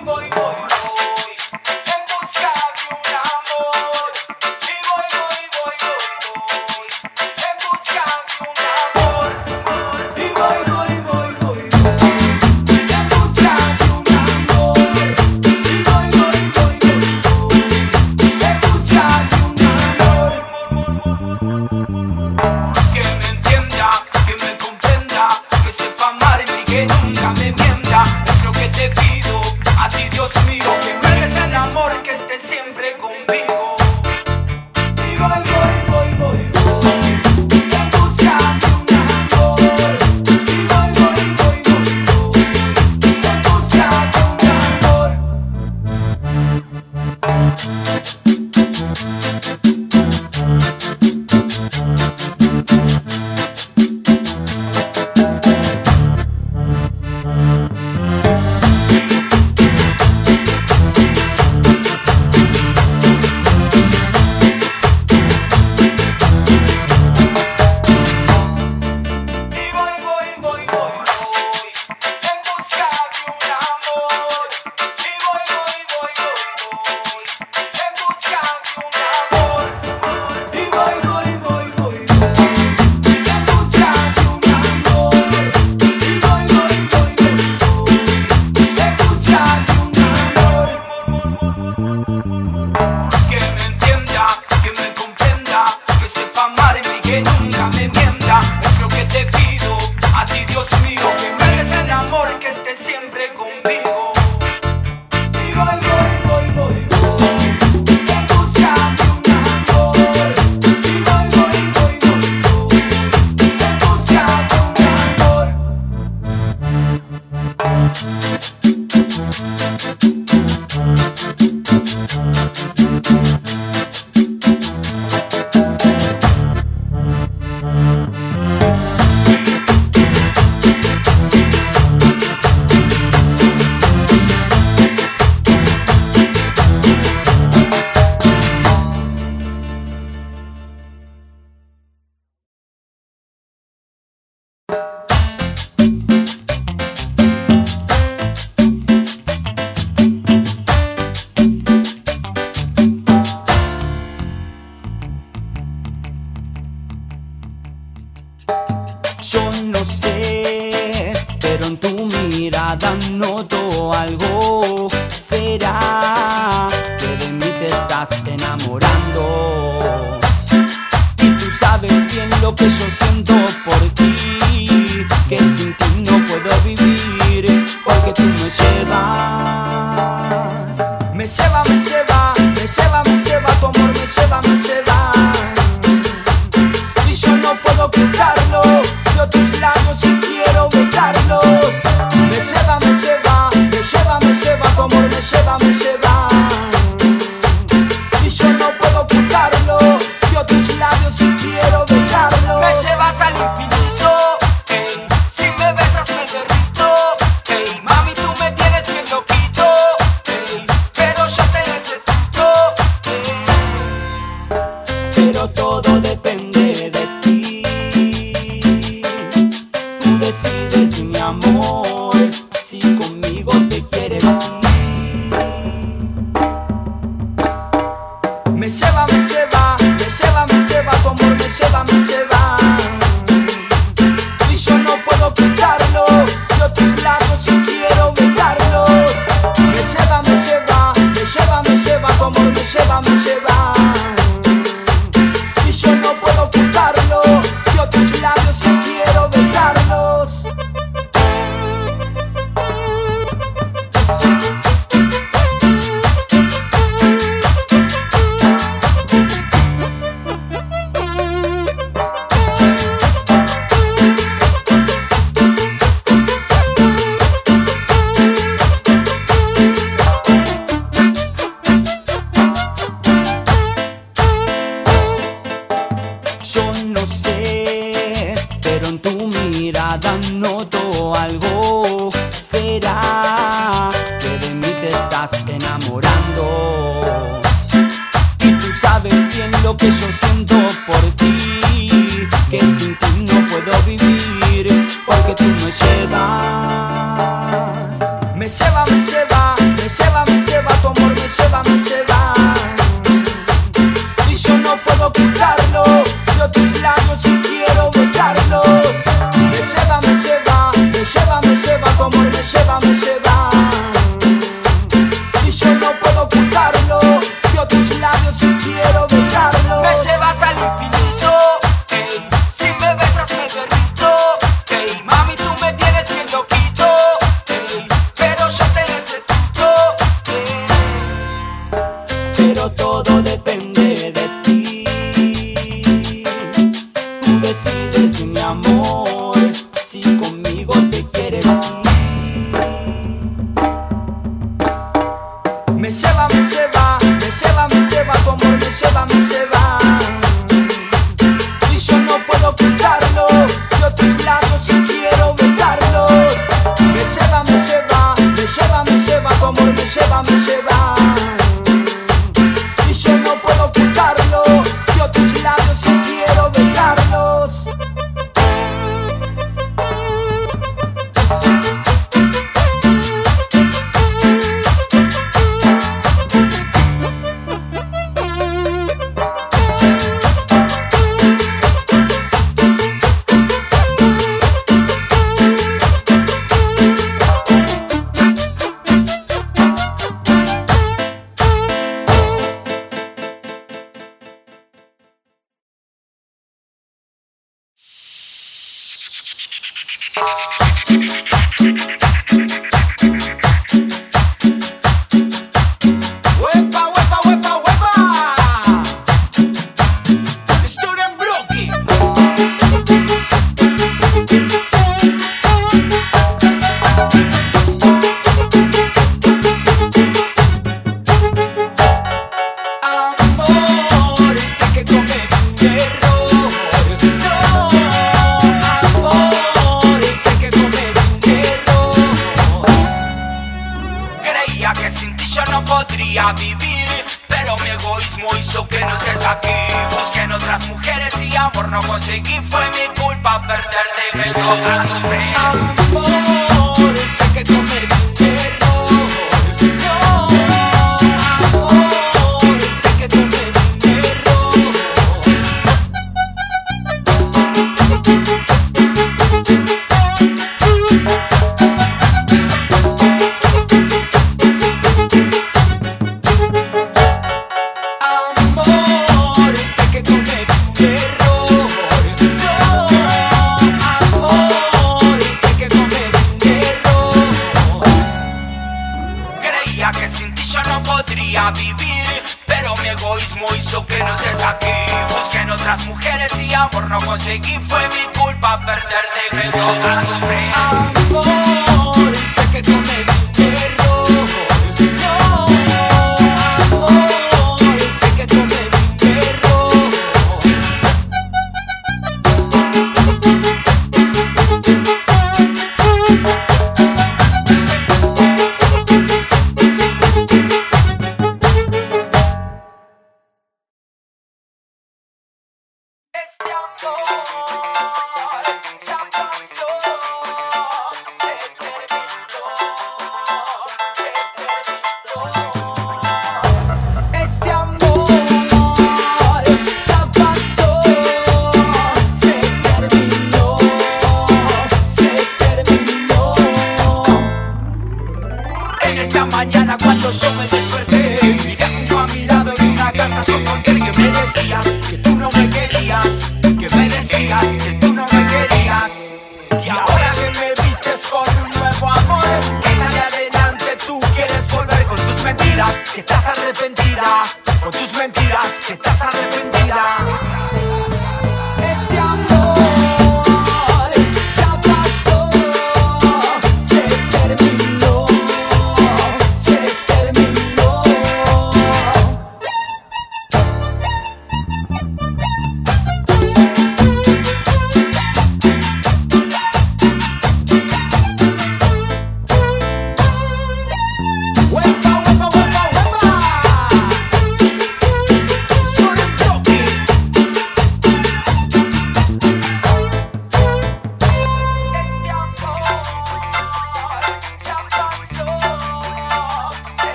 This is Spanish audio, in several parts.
me lleva, me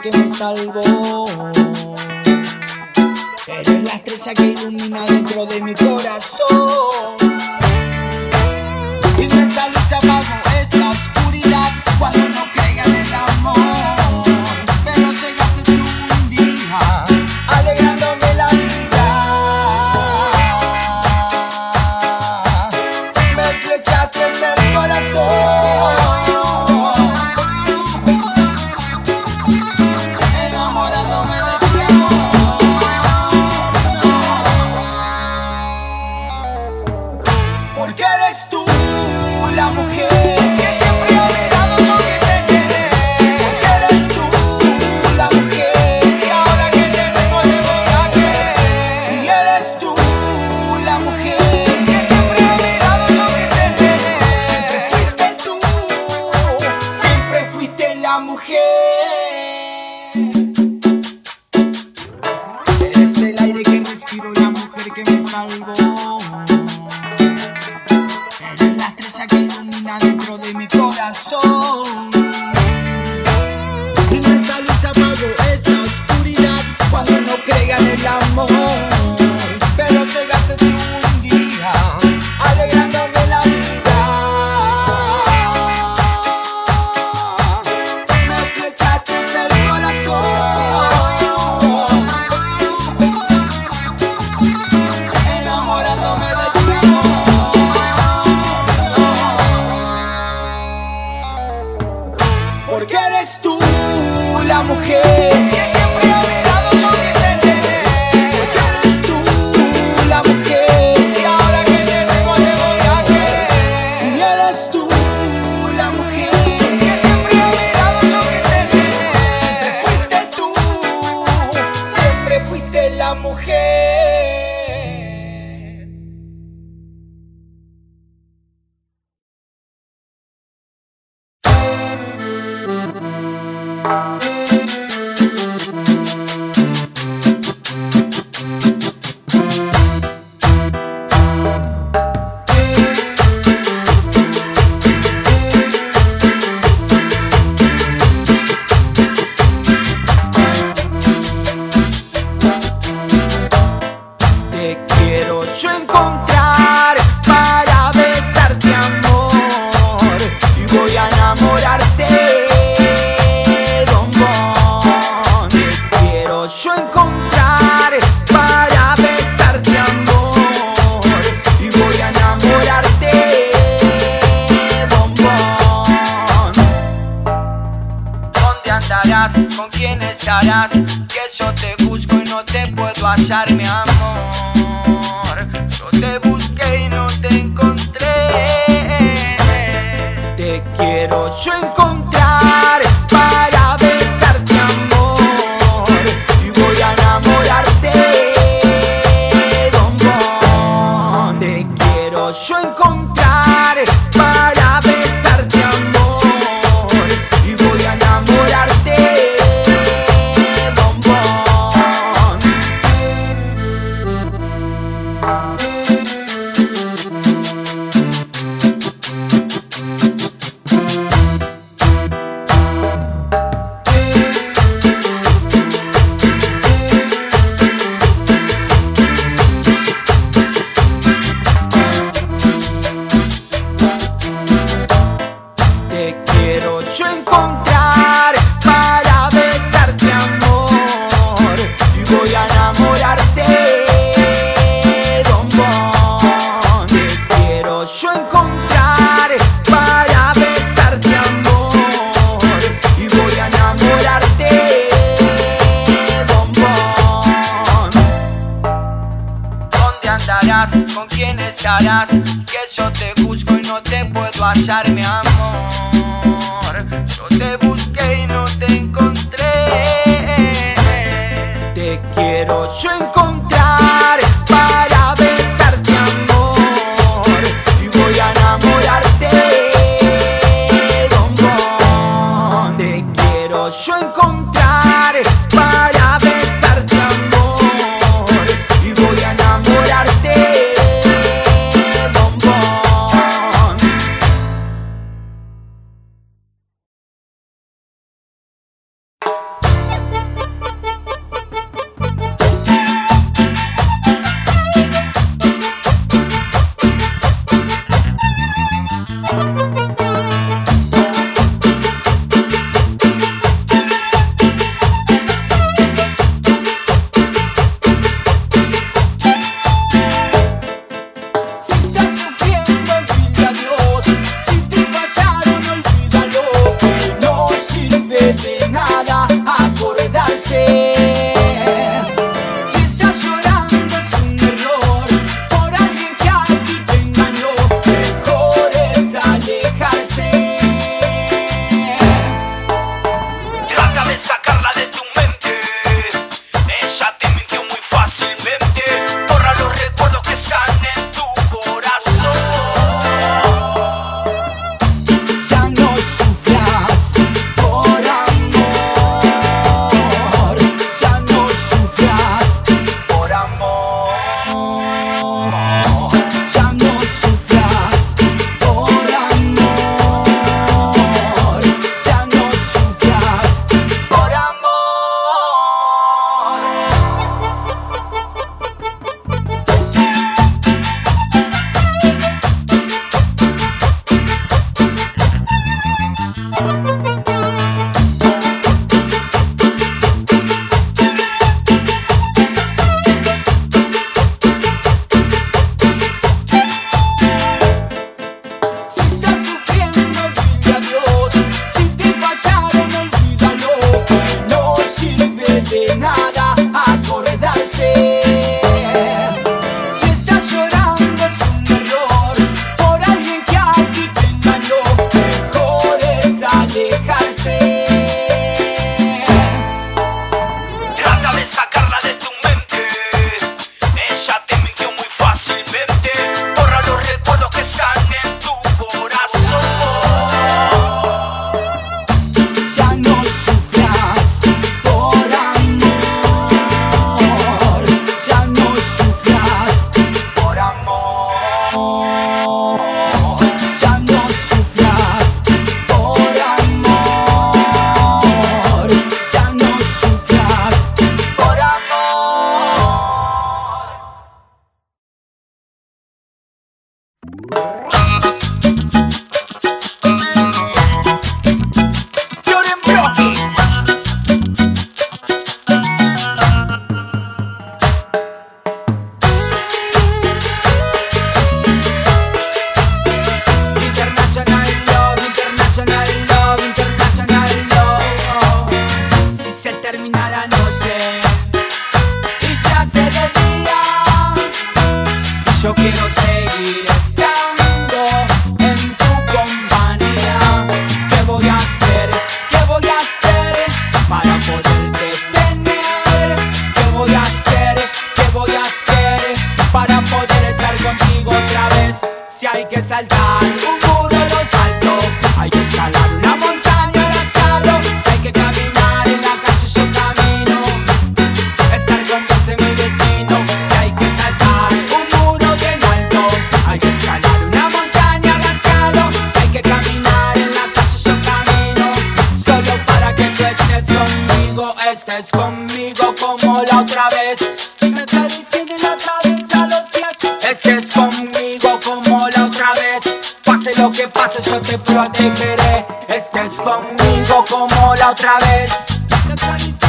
que me salvó. eres la estrella que ilumina dentro de mi corazón. Y de esa luz que es la oscuridad cuando no lo que pase yo te protegeré. Estés conmigo como la otra vez.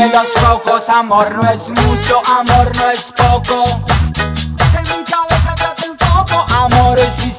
de los pocos, amor no es mucho, amor no es poco. En mi cabeza ya te enfoco, amor es y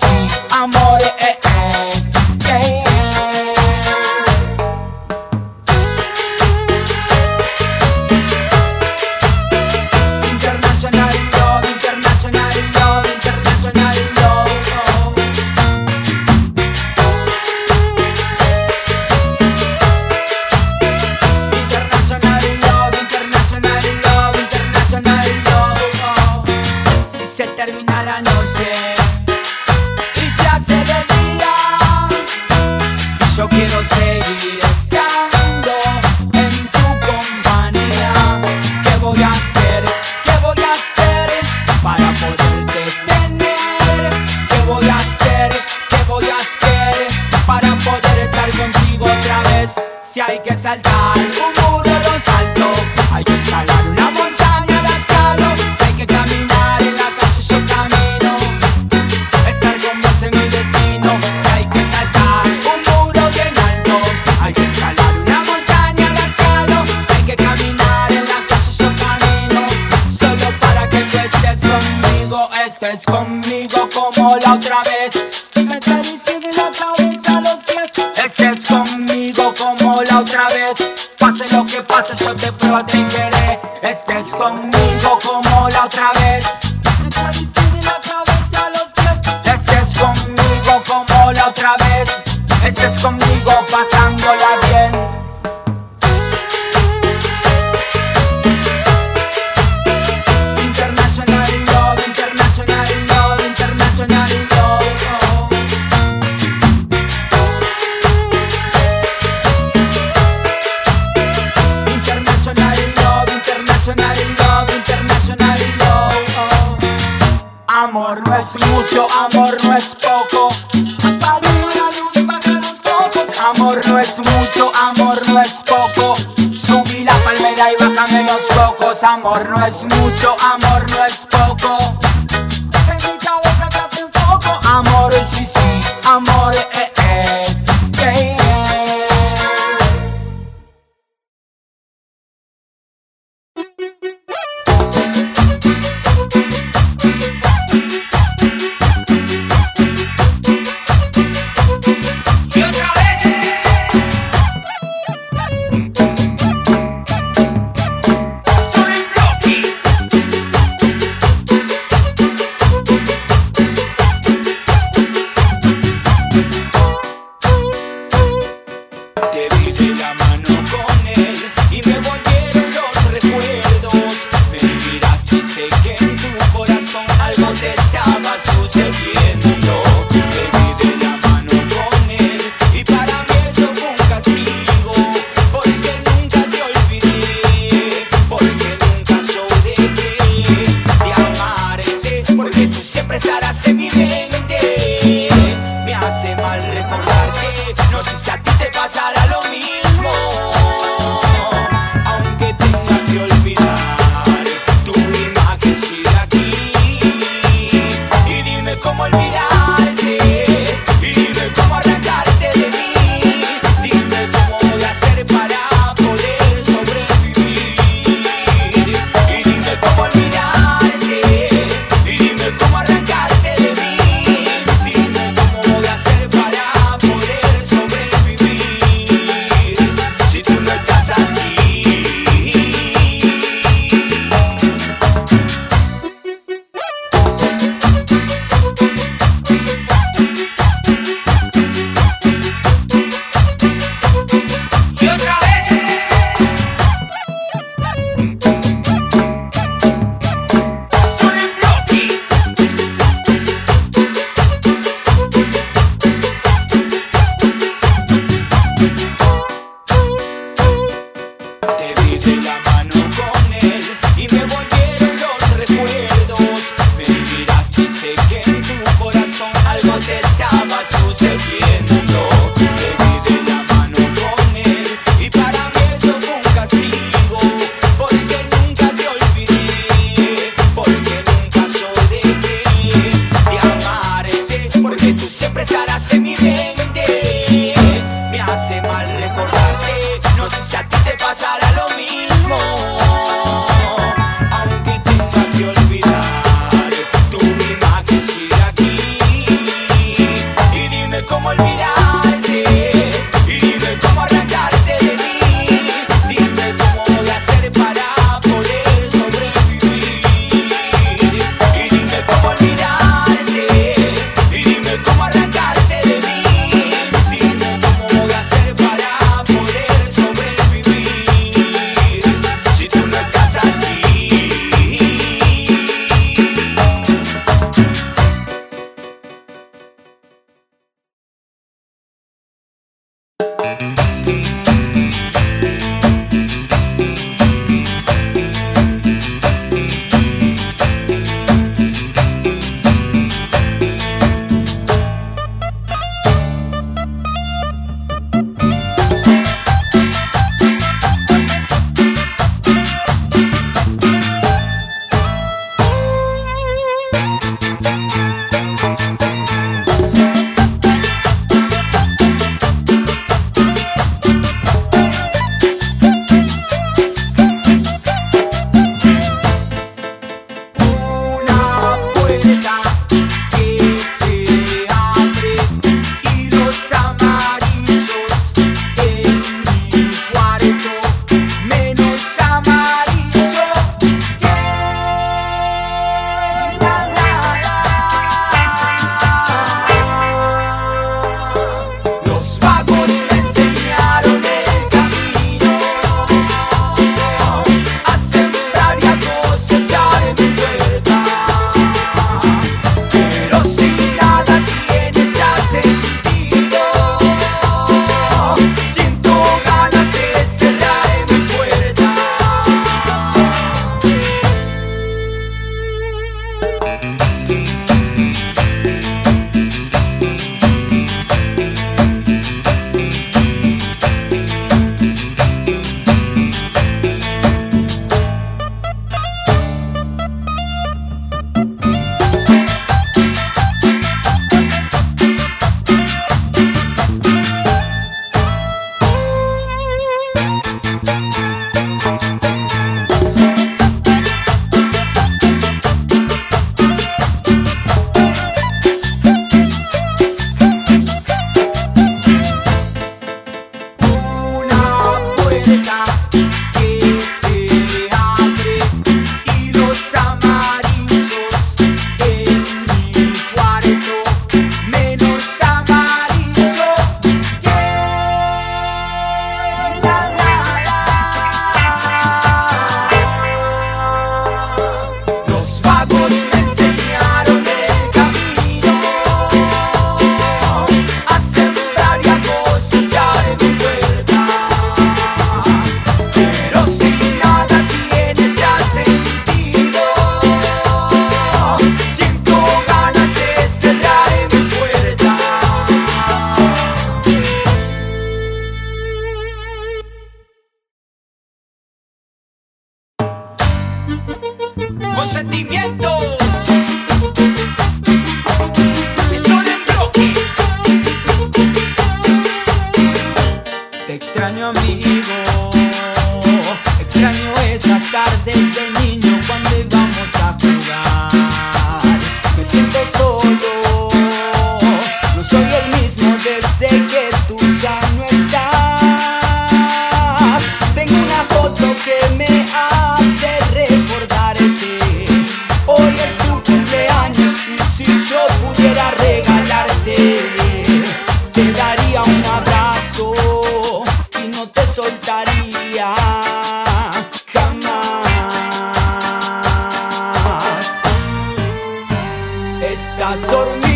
Estás dormido,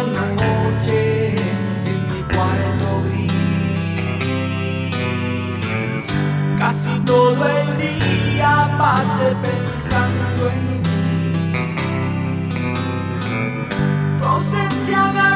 La noche en mi cuarto gris, casi todo el día, pase felizando en mi ausencia.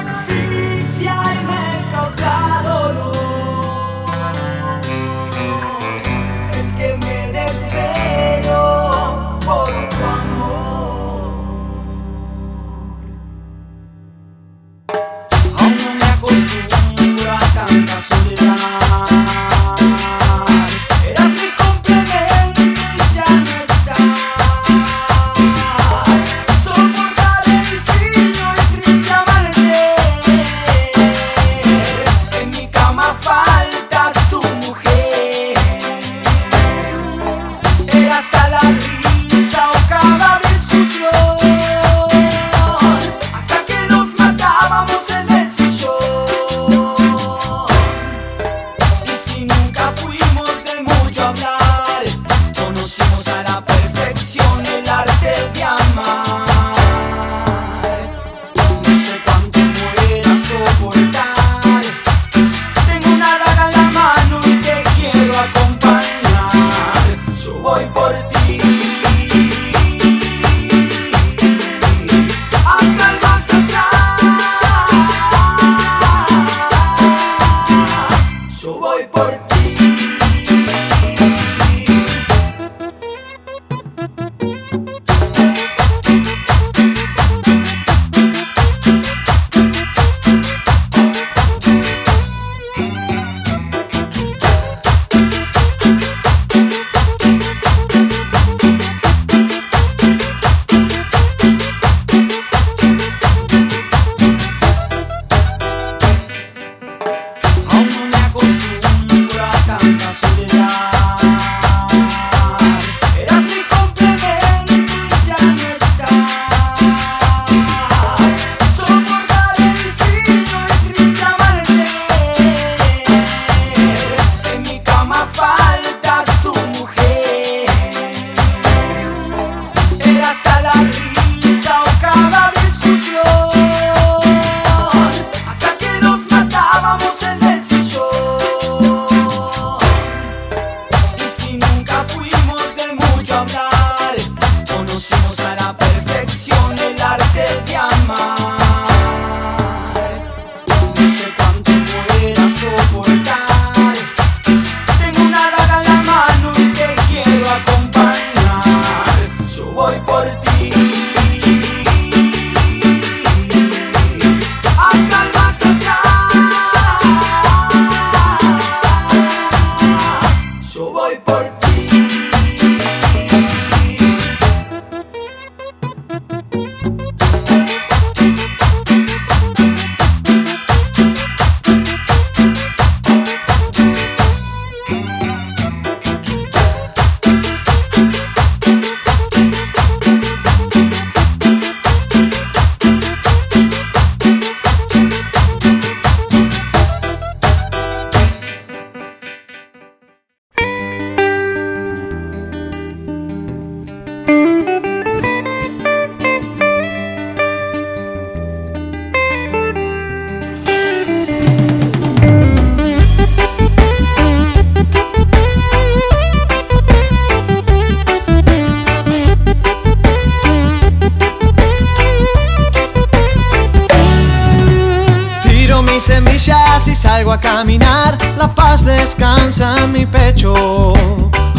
Salgo a caminar. La paz descansa en mi pecho.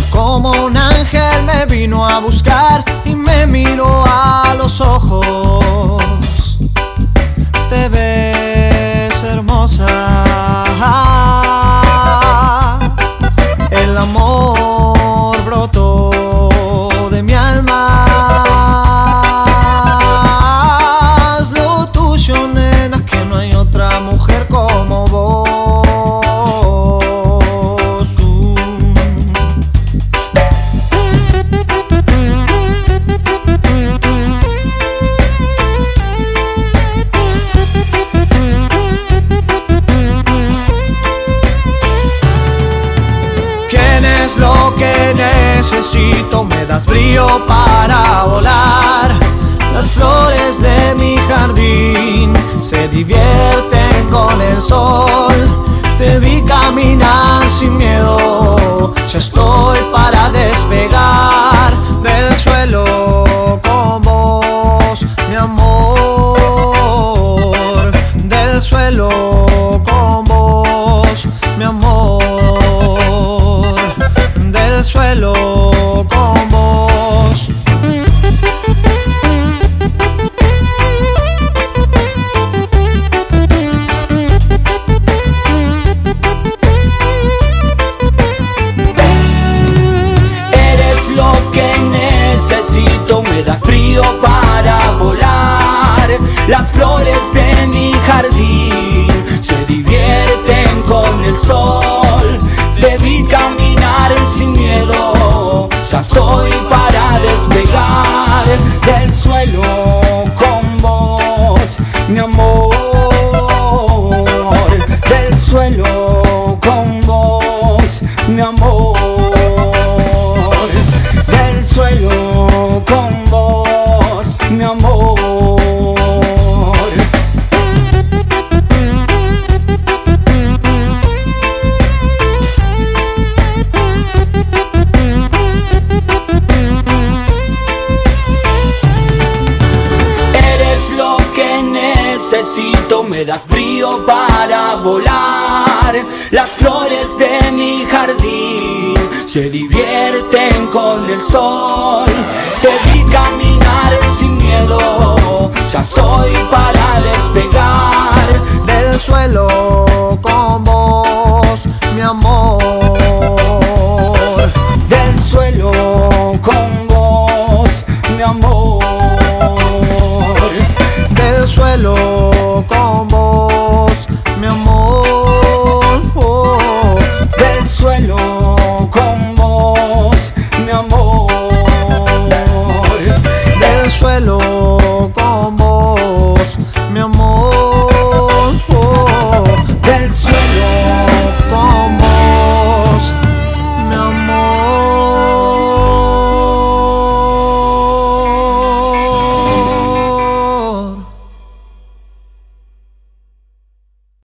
Como un ángel me vino a buscar das brillo para volar. Las flores de mi jardín se divierten con el sol. Te vi caminar sin miedo, ya estoy para despegar del suelo con vos, mi amor. Del suelo con vos, mi amor. Del suelo con vos. Volar. Las flores de mi jardín se divierten con el sol. Te vi caminar sin miedo, ya estoy para despegar. del suelo